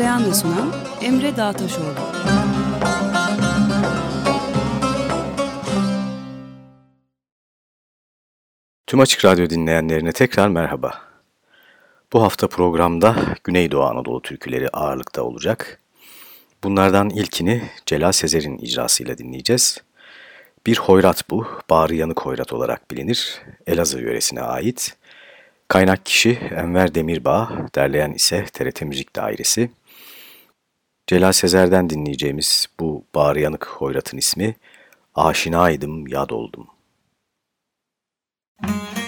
Hazırlayan ve sunan Emre Dağtaşoğlu. Tüm Açık Radyo dinleyenlerine tekrar merhaba. Bu hafta programda Güneydoğu Anadolu türküleri ağırlıkta olacak. Bunlardan ilkini Celal Sezer'in icrasıyla dinleyeceğiz. Bir hoyrat bu, bağrı yanık hoyrat olarak bilinir. Elazığ yöresine ait. Kaynak kişi Enver Demirbağ, derleyen ise TRT Müzik Dairesi. Celal Sezer'den dinleyeceğimiz bu bağrı yanık hoyratın ismi Aşinaydım, Yad Oldum. Müzik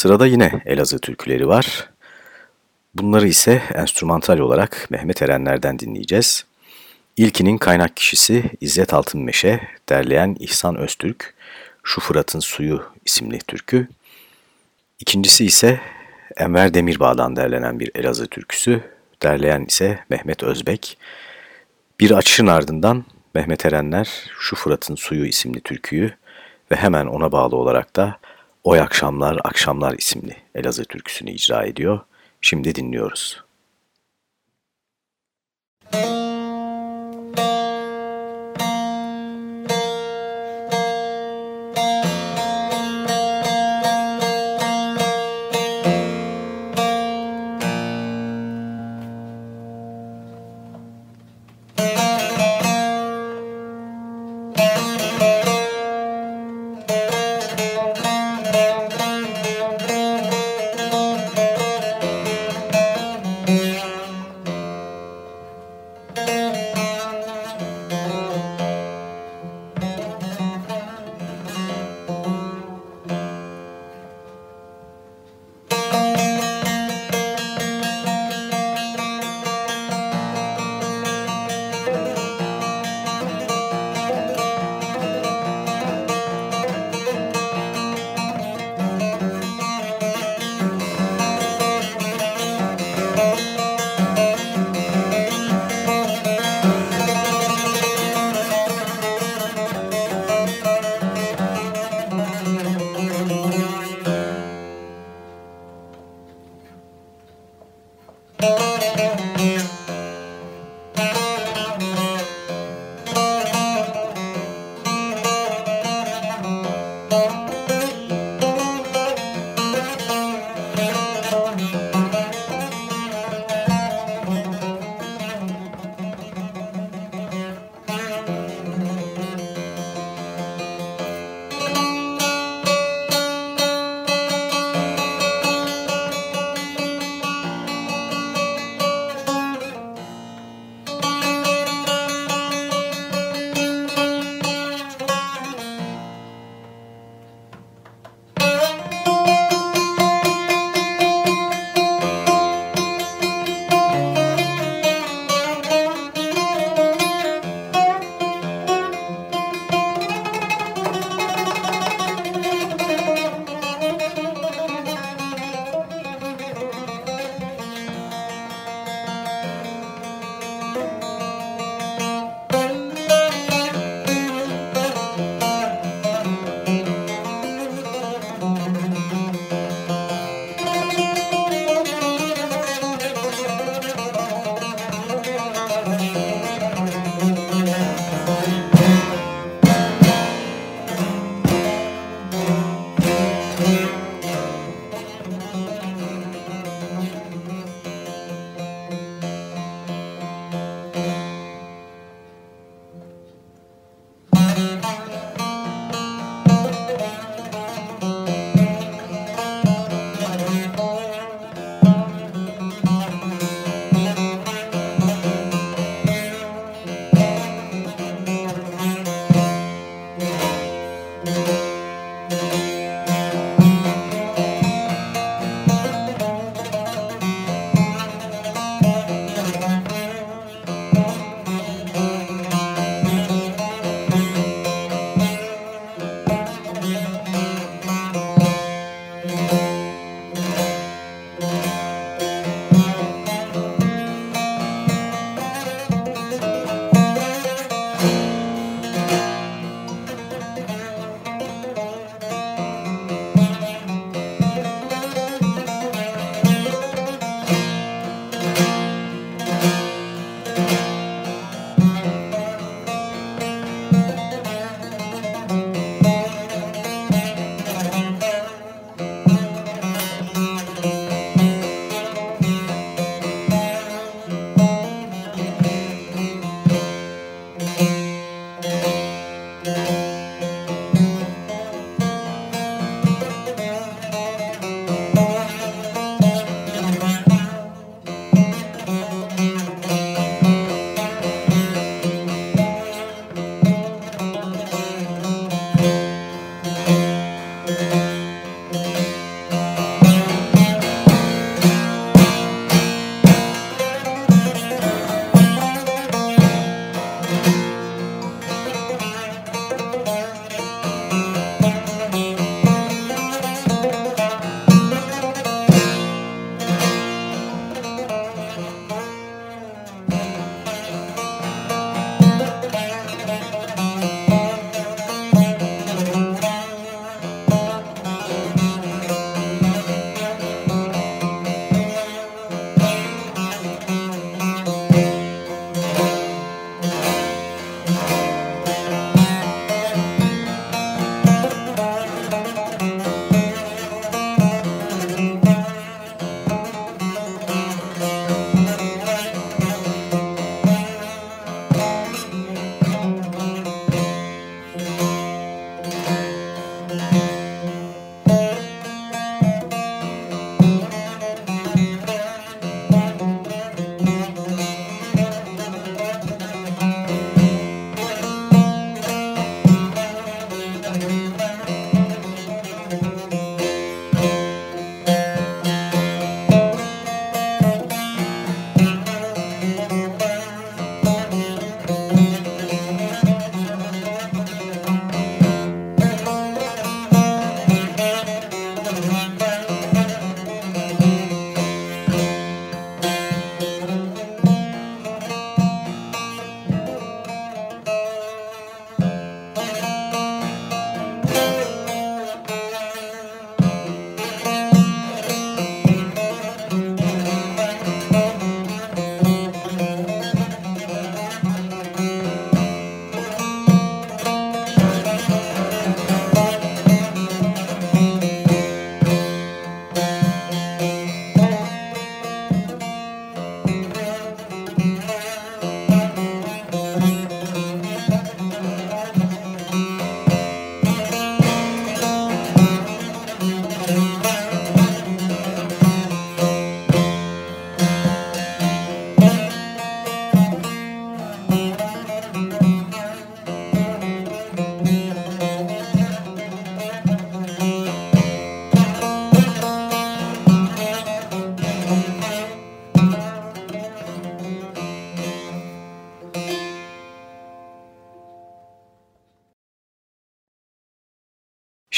Sırada yine Elazığ türküleri var. Bunları ise enstrümantal olarak Mehmet Erenler'den dinleyeceğiz. İlkinin kaynak kişisi İzzet Altınmeşe, derleyen İhsan Öztürk, Şu Fırat'ın Suyu isimli türkü. İkincisi ise Enver Demirbağ'dan derlenen bir Elazığ türküsü, derleyen ise Mehmet Özbek. Bir açışın ardından Mehmet Erenler Şu Fırat'ın Suyu isimli türküyü ve hemen ona bağlı olarak da Oy Akşamlar Akşamlar isimli Elazığ türküsünü icra ediyor. Şimdi dinliyoruz. Yıkıldım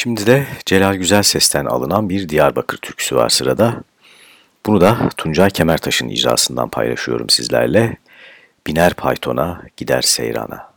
Şimdi de Celal Güzel Ses'ten alınan bir Diyarbakır türküsü var sırada. Bunu da Tuncay Kemertaş'ın icrasından paylaşıyorum sizlerle. Biner paytona, gider seyrana.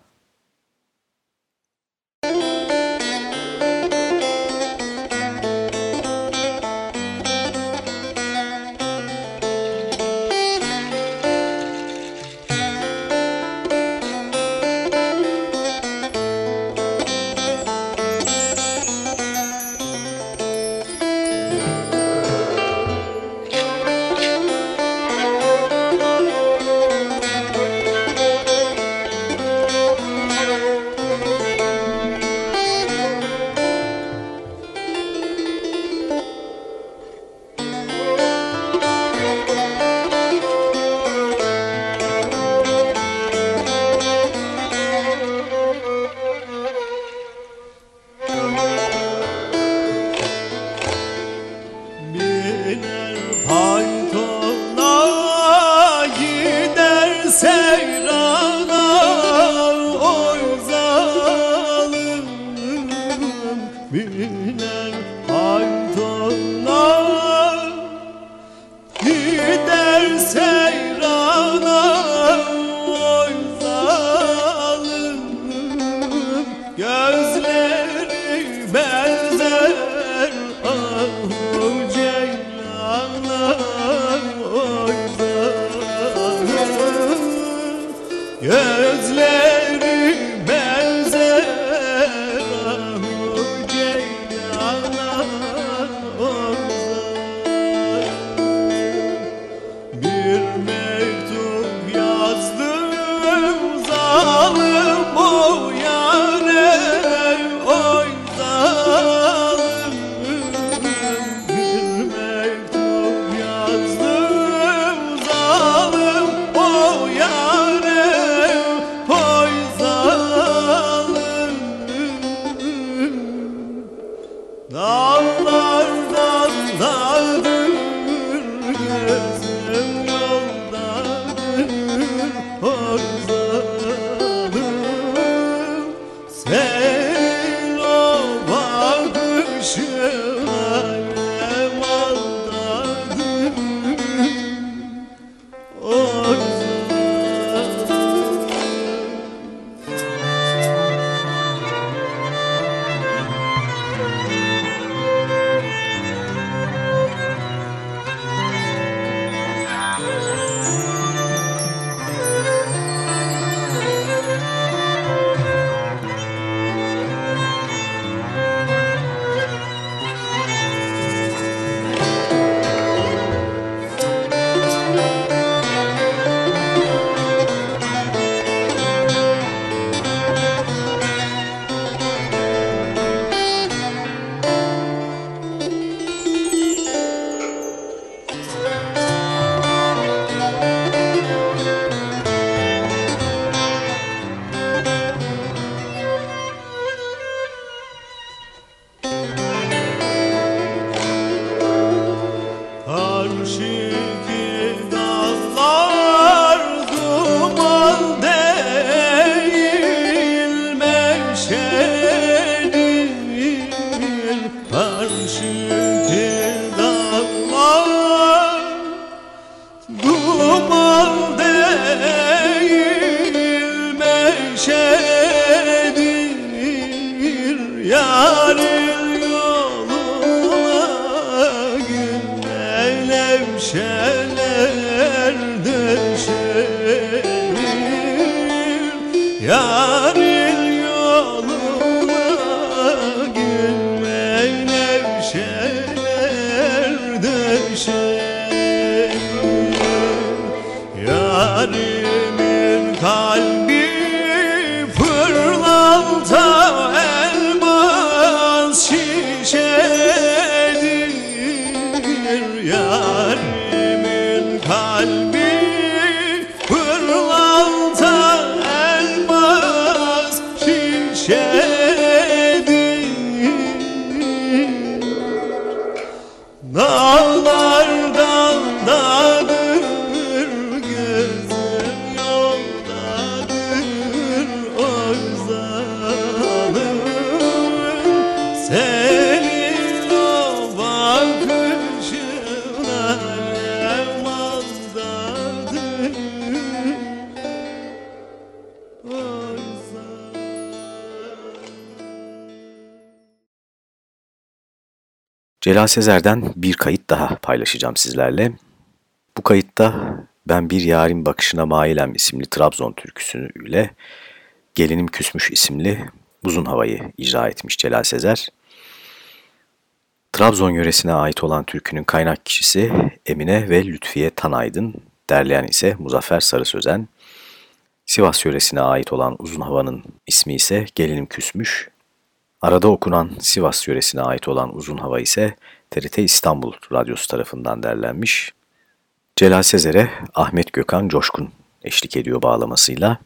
Celal Sezer'den bir kayıt daha paylaşacağım sizlerle. Bu kayıtta ben Bir Yarim Bakışına Mailem isimli Trabzon türküsüyle Gelinim Küsmüş isimli uzun havayı icra etmiş Celal Sezer. Trabzon yöresine ait olan türkünün kaynak kişisi Emine ve Lütfiye Tanaydın, derleyen ise Muzaffer Sarı Sözen. Sivas yöresine ait olan uzun havanın ismi ise Gelinim Küsmüş. Arada okunan Sivas yöresine ait olan uzun hava ise TRT İstanbul Radyosu tarafından derlenmiş. Celal Sezer'e Ahmet Gökhan Coşkun eşlik ediyor bağlamasıyla.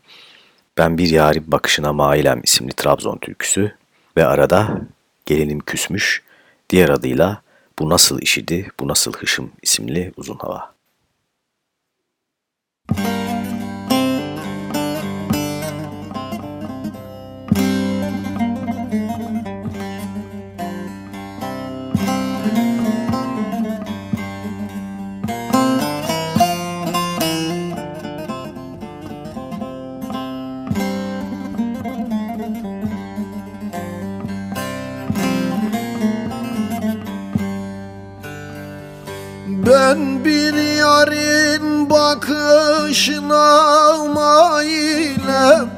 Ben Bir Yarim Bakışına Mailem isimli Trabzon türküsü ve arada Gelinim Küsmüş, diğer adıyla Bu Nasıl İşidi, Bu Nasıl Hışım isimli uzun hava. Ben bir yarın bakışına mailem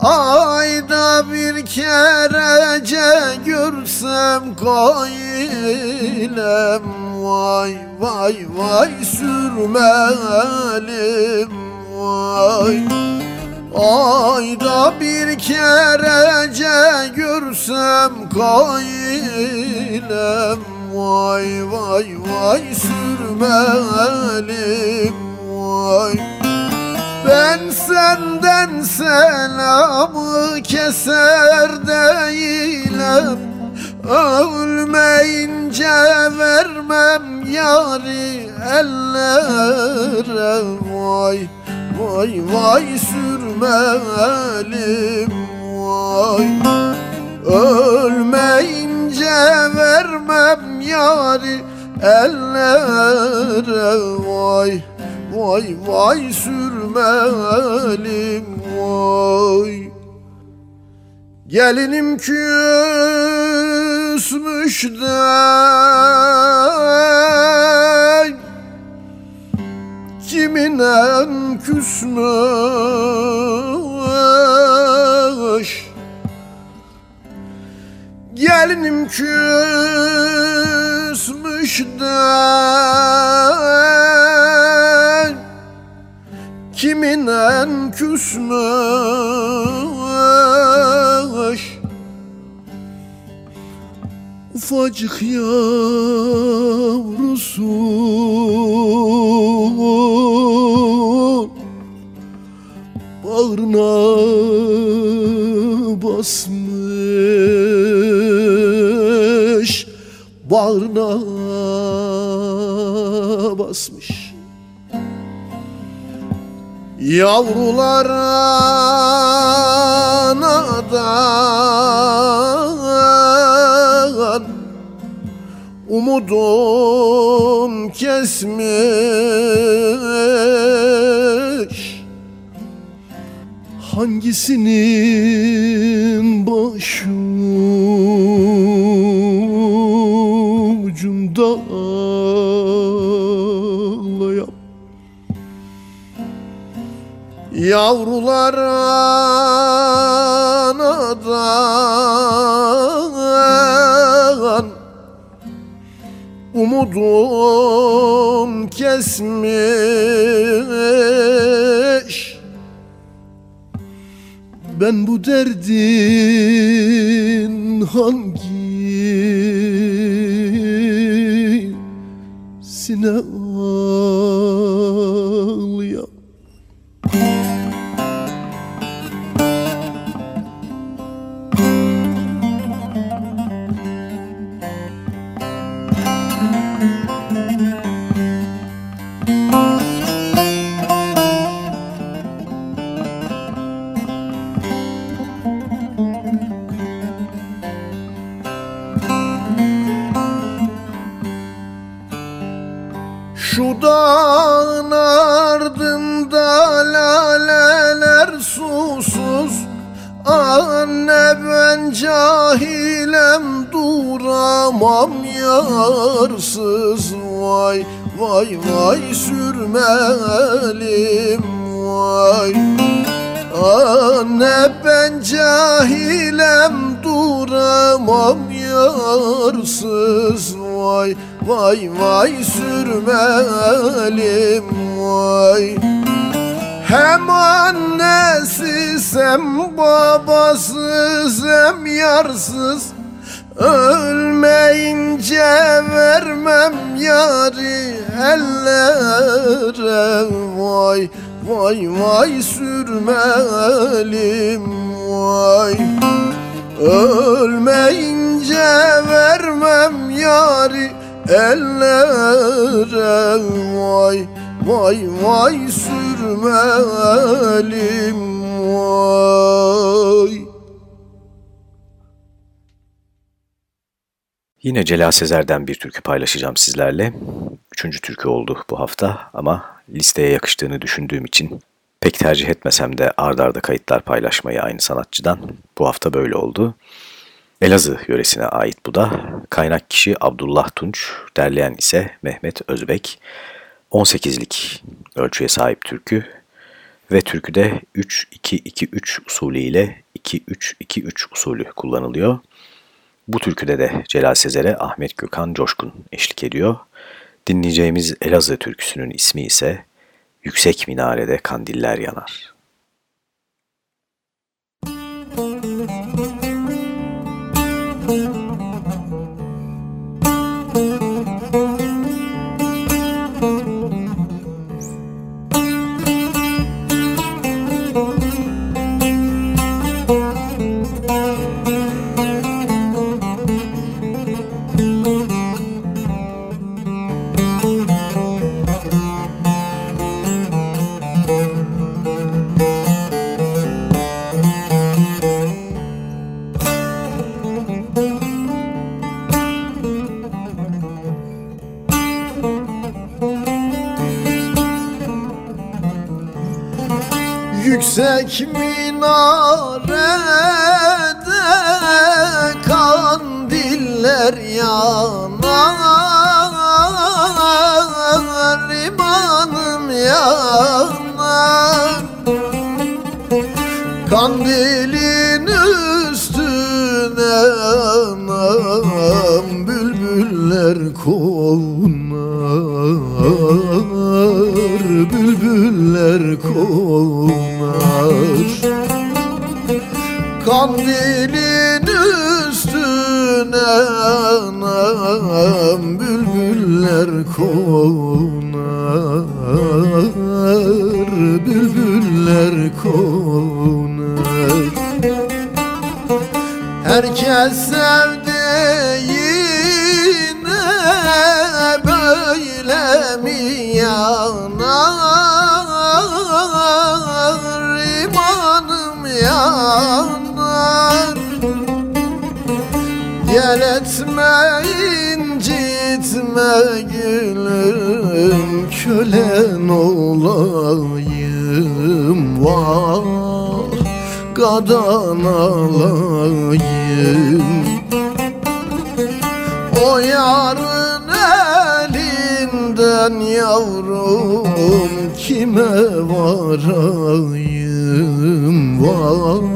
Ayda bir kerece görsem kailem Vay vay vay sürmelim vay. Ayda bir kerece görsem kailem Vay vay vay sürmelim vay. Ben senden selamı keser değilim. Ölmeyince vermem yari ellere. Vay vay vay sürmelim vay Ölmeyince vermem yari ellere. Vay vay vay sürmelim vay. Gelinim küsmüş de. Kiminen küsmüş Gelinim küsmüş de Kiminen küsmüş? Ufacık yavrusu. Bağrına basmış Bağrına basmış. Yavrular anadan Umudum kesmiş. Hangisinin başı Yavrular anadan Umudum kesmiş. Ben bu derdin hangisine ağlayam Anne ben cahilem duramam yarsız. Vay vay vay sürmelim vay. Anne ben cahilem duramam yarsız. Vay vay vay sürmelim vay hem annesiz hem babasız hem yarsız. Ölmeyince vermem yari ellere. Vay vay vay sürmelim vay. Ölmeyince vermem yari ellere. Vay vay vay sürmelim vay Yine Celal Sezer'den bir türkü paylaşacağım sizlerle. Üçüncü türkü oldu bu hafta ama listeye yakıştığını düşündüğüm için pek tercih etmesem de ard arda kayıtlar paylaşmayı aynı sanatçıdan bu hafta böyle oldu. Elazığ yöresine ait bu da. Kaynak kişi Abdullah Tunç, derleyen ise Mehmet Özbek. 18'lik ölçüye sahip türkü ve türküde 3-2-2-3 usulü ile 2-3-2-3 usulü kullanılıyor. Bu türküde de Celal Sezer'e Ahmet Gökhan Coşkun eşlik ediyor. Dinleyeceğimiz Elazığ türküsünün ismi ise Yüksek Minarede Kandiller Yanar. Yüksek minarede kandiller yanar imanım yanar. Kandilin üstüne anam bülbüller konar Bülbüller konar Kandilin üstüne anam bülbüller konar. Bülbüller konar. Herkes sevdiğine böyle mi yanar etme incitme gülüm Kölen olayım vah Gadan alayım. O yarın elinden yavrum Kime varayım vah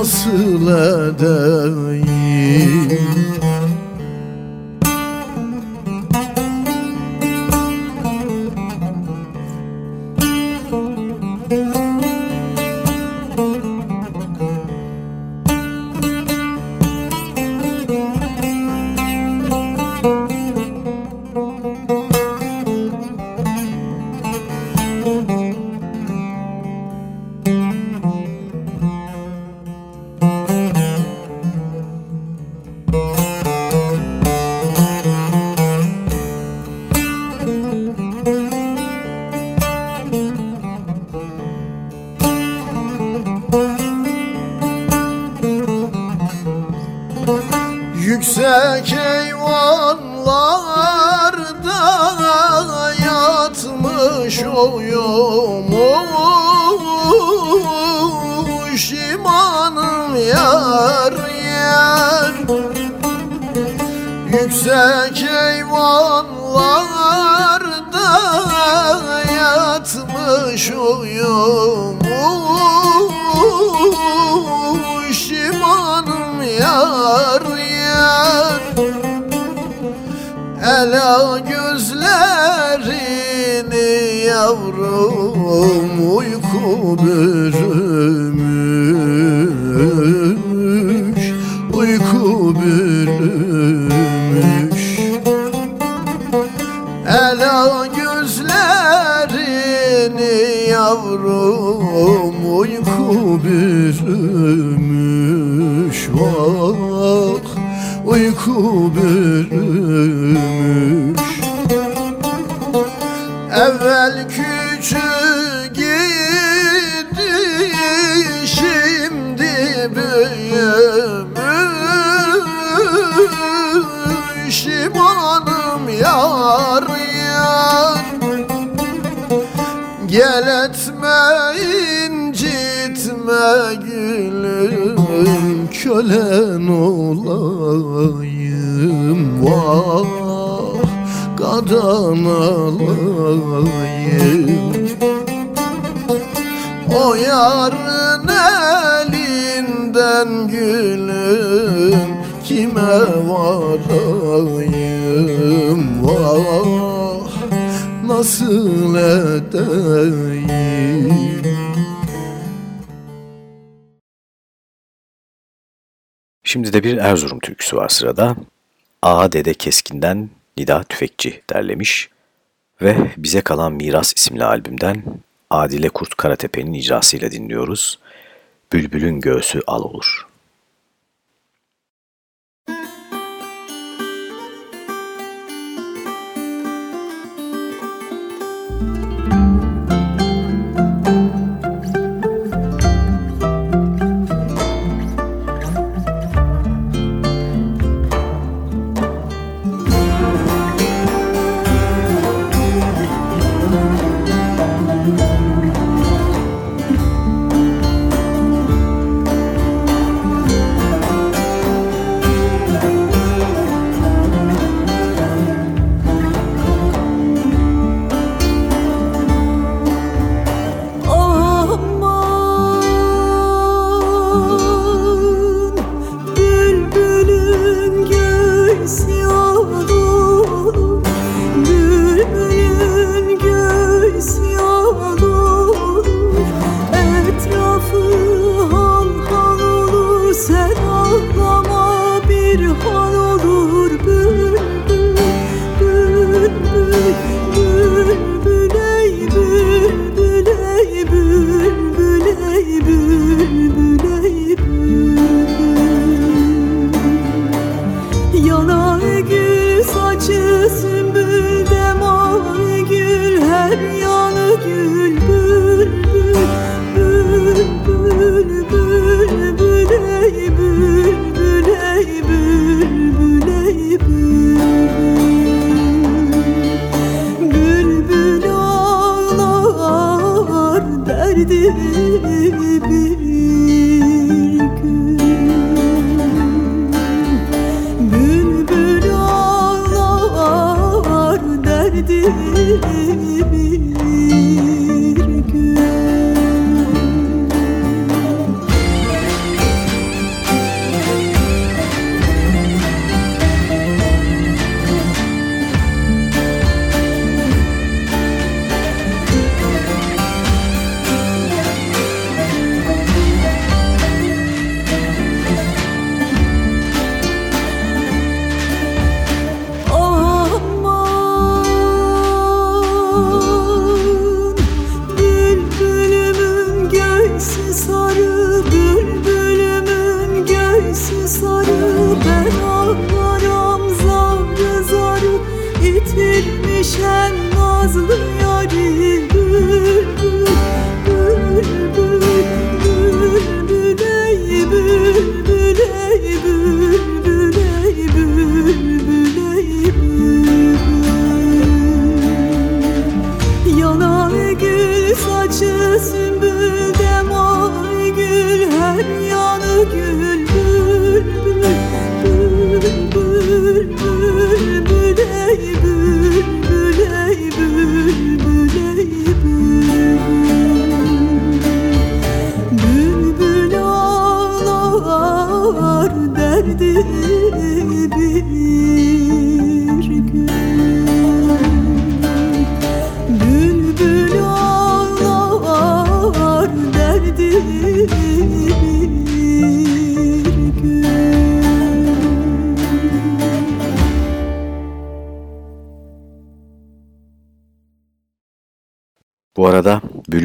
Nasıl edeyim yar yar. Yüksek eyvanlarda yatmış uyumuş İmanım yar yar. Ela gözlerini yavrum uyku bürümüş yavrum uyku bürümüş Vah uyku bürümüş. Evvel küçük gülüm Kölen olayım. Vah Kadan alayım O yarın elinden gülüm Kime varayım? Vah Nasıl edeyim Şimdi de bir Erzurum türküsü var sırada. Ağa Dede Keskin'den Nida Tüfekçi derlemiş ve Bize Kalan Miras isimli albümden Adile Kurt Karatepe'nin icrasıyla dinliyoruz. Bülbülün göğsü al olur.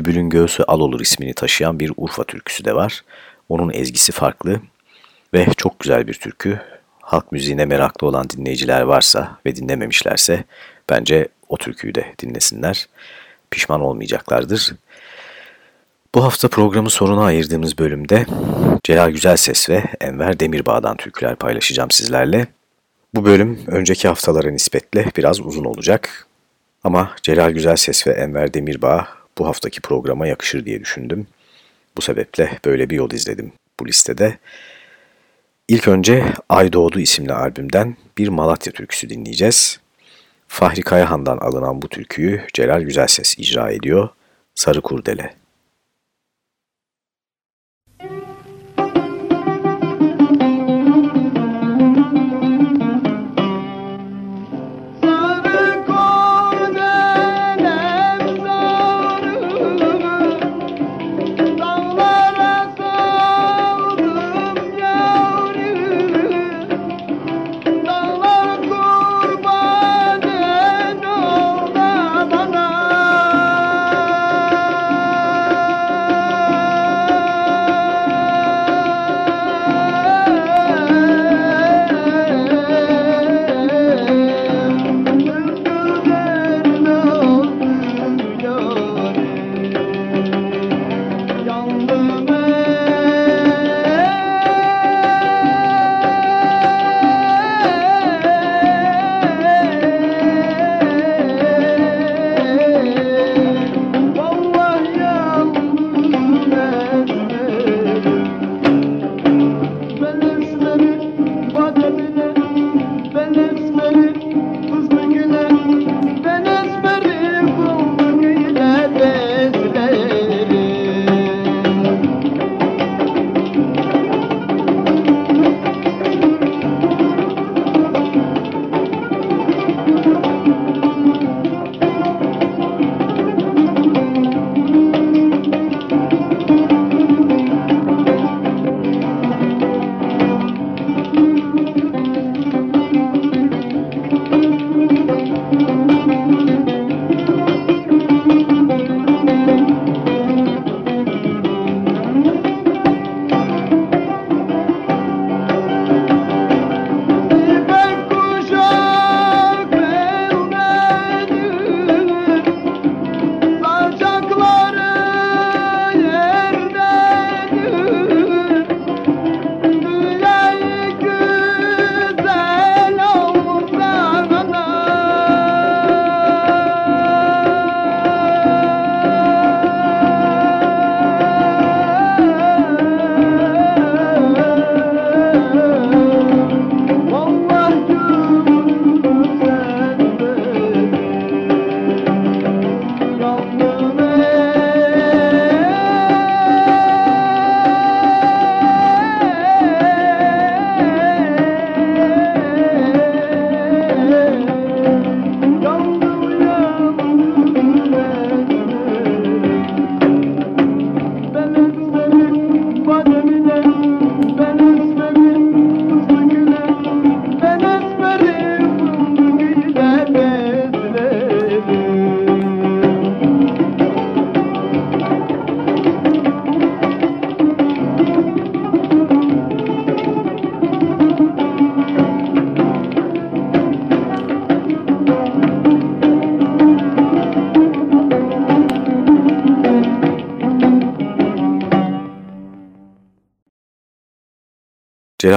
Bülbül'ün Göğsü Al Olur ismini taşıyan bir Urfa türküsü de var. Onun ezgisi farklı ve çok güzel bir türkü. Halk müziğine meraklı olan dinleyiciler varsa ve dinlememişlerse bence o türküyü de dinlesinler. Pişman olmayacaklardır. Bu hafta programı sonuna ayırdığımız bölümde Celal Güzelses ve Enver Demirbağ'dan türküler paylaşacağım sizlerle. Bu bölüm önceki haftalara nispetle biraz uzun olacak. Ama Celal Güzelses ve Enver Demirbağ bu haftaki programa yakışır diye düşündüm. Bu sebeple böyle bir yol izledim bu listede. İlk önce Ay Doğdu isimli albümden bir Malatya türküsü dinleyeceğiz. Fahri Kayahan'dan alınan bu türküyü Celal Güzelses icra ediyor. Sarı Kurdele.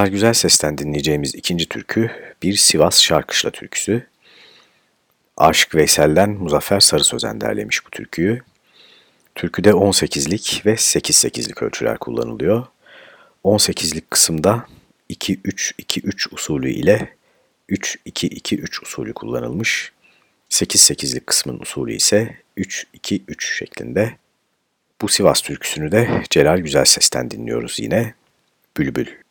Celal Güzelses'ten dinleyeceğimiz ikinci türkü bir Sivas Şarkışla türküsü. Aşık Veysel'den Muzaffer Sarı Sözen derlemiş bu türküyü. Türküde 18'lik ve 8-8'lik ölçüler kullanılıyor. 18'lik kısımda 2-3-2-3 usulü ile 3-2-2-3 usulü kullanılmış. 8-8'lik kısmın usulü ise 3-2-3 şeklinde. Bu Sivas türküsünü de Celal Güzelses'ten dinliyoruz yine. Bülbül.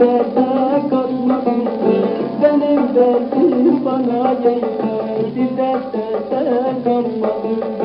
Derde katma bülbül Benim derdim bana yeter Bir derde kalma bülbül Bilirim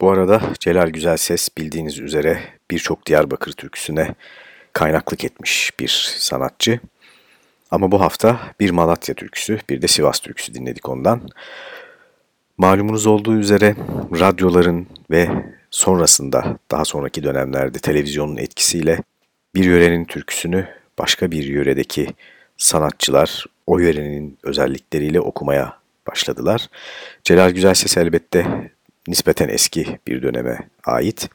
Bu arada Celal Güzelses bildiğiniz üzere birçok Diyarbakır türküsüne kaynaklık etmiş bir sanatçı. Ama bu hafta bir Malatya türküsü, bir de Sivas türküsü dinledik ondan. Malumunuz olduğu üzere radyoların ve sonrasında daha sonraki dönemlerde televizyonun etkisiyle bir yörenin türküsünü başka bir yöredeki sanatçılar o yörenin özellikleriyle okumaya başladılar. Celal Güzelses elbette nispeten eski bir döneme ait.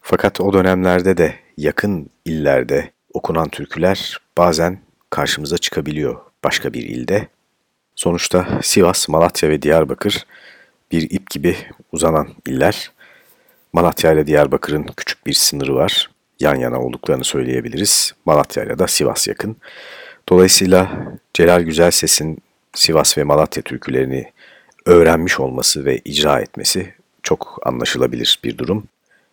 Fakat o dönemlerde de yakın illerde okunan türküler bazen karşımıza çıkabiliyor başka bir ilde. Sonuçta Sivas, Malatya ve Diyarbakır bir ip gibi uzanan iller. Malatya ile Diyarbakır'ın küçük bir sınırı var. Yan yana olduklarını söyleyebiliriz. Malatya ile de Sivas yakın. Dolayısıyla Celal Güzelses'in Sivas ve Malatya türkülerini öğrenmiş olması ve icra etmesi çok anlaşılabilir bir durum.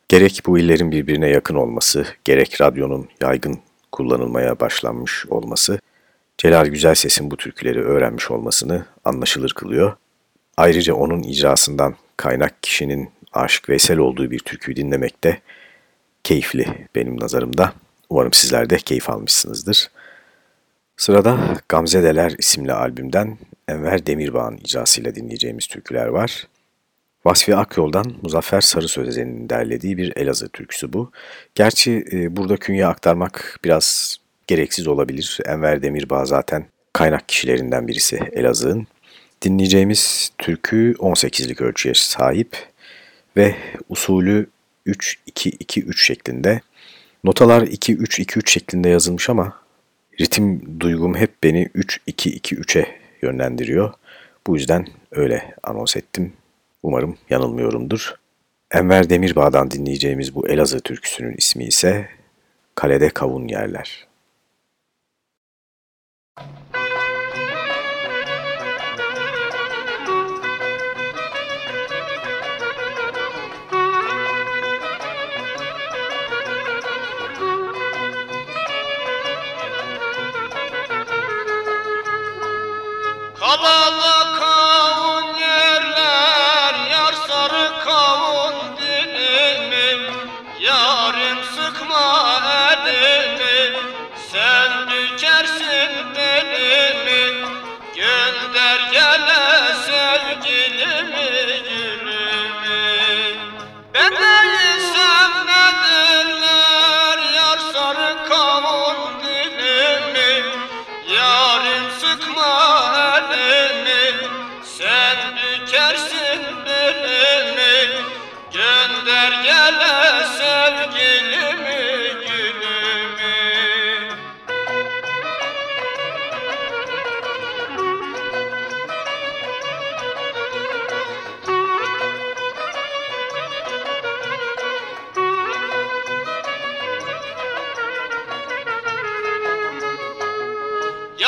Gerek bu illerin birbirine yakın olması, gerek radyonun yaygın kullanılmaya başlanmış olması, Celal Güzelses'in bu türküleri öğrenmiş olmasını anlaşılır kılıyor. Ayrıca onun icrasından kaynak kişinin Aşık Veysel olduğu bir türküyü dinlemek de keyifli benim nazarımda. Umarım sizler de keyif almışsınızdır. Sırada Gamzedeler isimli albümden Enver Demirbağ'ın icrasıyla dinleyeceğimiz türküler var. Vasfi Akyol'dan Muzaffer Sarı Sözezen'in derlediği bir Elazığ türküsü bu. Gerçi e, burada künye aktarmak biraz gereksiz olabilir. Enver Demirbağ zaten kaynak kişilerinden birisi Elazığ'ın. Dinleyeceğimiz türkü 18'lik ölçüye sahip ve usulü 3-2-2-3 şeklinde. Notalar 2-3-2-3 şeklinde yazılmış ama ritim duygum hep beni 3-2-2-3'e yönlendiriyor. Bu yüzden öyle anons ettim. Umarım yanılmıyorumdur. Enver Demirbağ'dan dinleyeceğimiz bu Elazığ türküsünün ismi ise Kalede Kavun Yerler. Amen.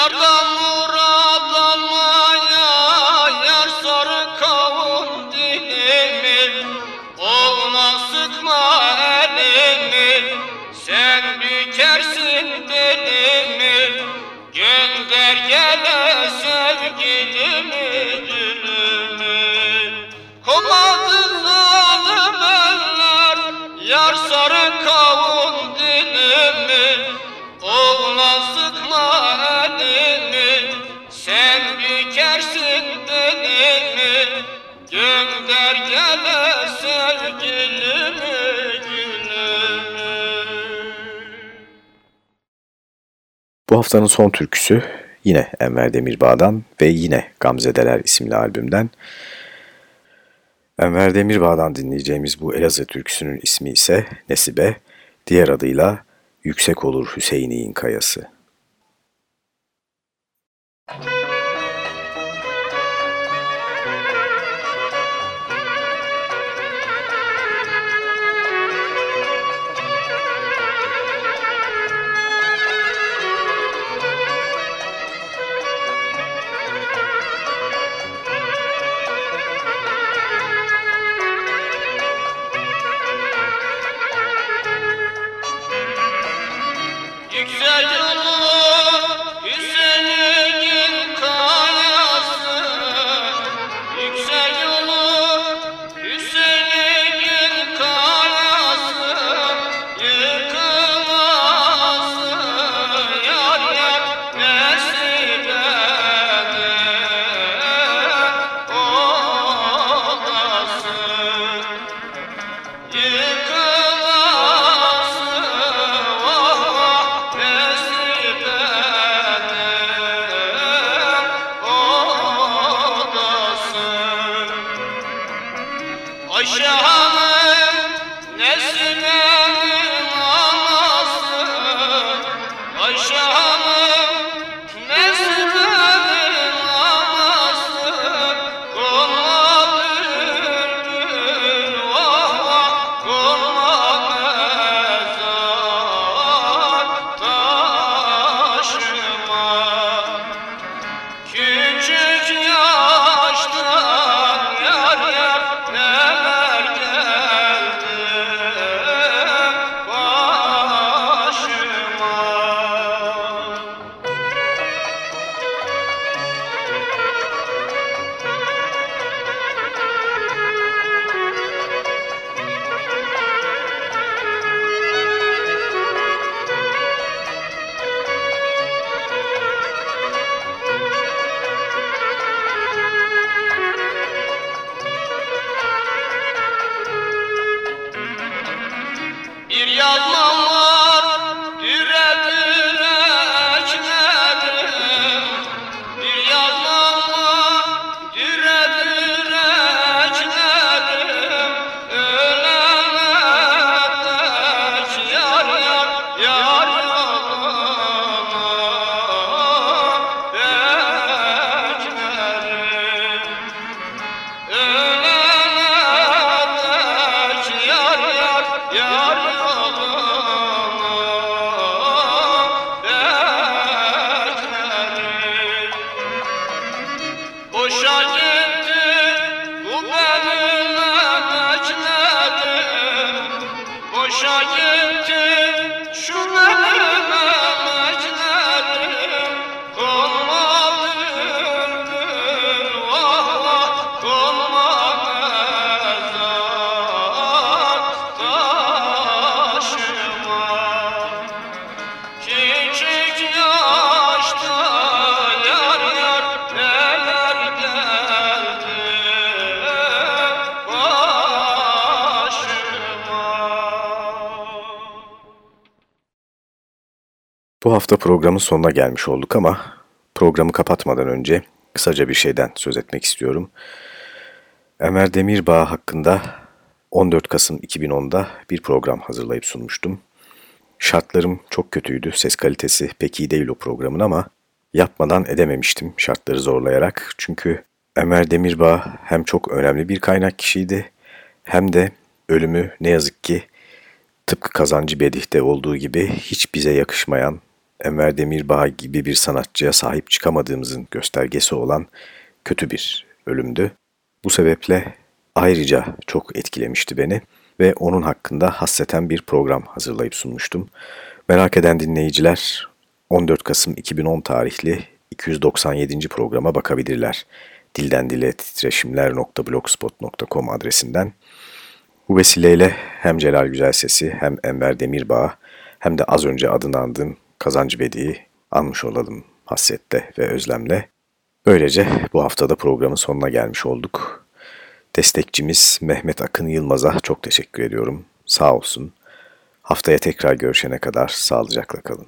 Yardan murad haftanın son türküsü yine Enver Demirbağ'dan ve yine Gamzedeler isimli albümden. Enver Demirbağ'dan dinleyeceğimiz bu Elazığ türküsünün ismi ise Nesibe, diğer adıyla Yüksek Olur Hüseyin'in Kayası. Yüksek Bu hafta programın sonuna gelmiş olduk ama programı kapatmadan önce kısaca bir şeyden söz etmek istiyorum. Ömer Demirbağ hakkında 14 Kasım 2010'da bir program hazırlayıp sunmuştum. Şartlarım çok kötüydü, ses kalitesi pek iyi değil o programın ama yapmadan edememiştim şartları zorlayarak. Çünkü Ömer Demirbağ hem çok önemli bir kaynak kişiydi hem de ölümü ne yazık ki tıpkı Kazancı Bedih'te olduğu gibi hiç bize yakışmayan, Enver Demirbağ gibi bir sanatçıya sahip çıkamadığımızın göstergesi olan kötü bir ölümdü. Bu sebeple ayrıca çok etkilemişti beni ve onun hakkında hasseten bir program hazırlayıp sunmuştum. Merak eden dinleyiciler 14 Kasım 2010 tarihli 297. programa bakabilirler. Dilden dile titreşimler.blogspot.com adresinden. Bu vesileyle hem Celal Güzelses'i hem Enver Demirbağ hem de az önce adını andığım Kazancı Bedi'yi anmış olalım hasrette ve özlemle. Böylece bu haftada programın sonuna gelmiş olduk. Destekçimiz Mehmet Akın Yılmaz'a çok teşekkür ediyorum. Sağ olsun. Haftaya tekrar görüşene kadar sağlıcakla kalın.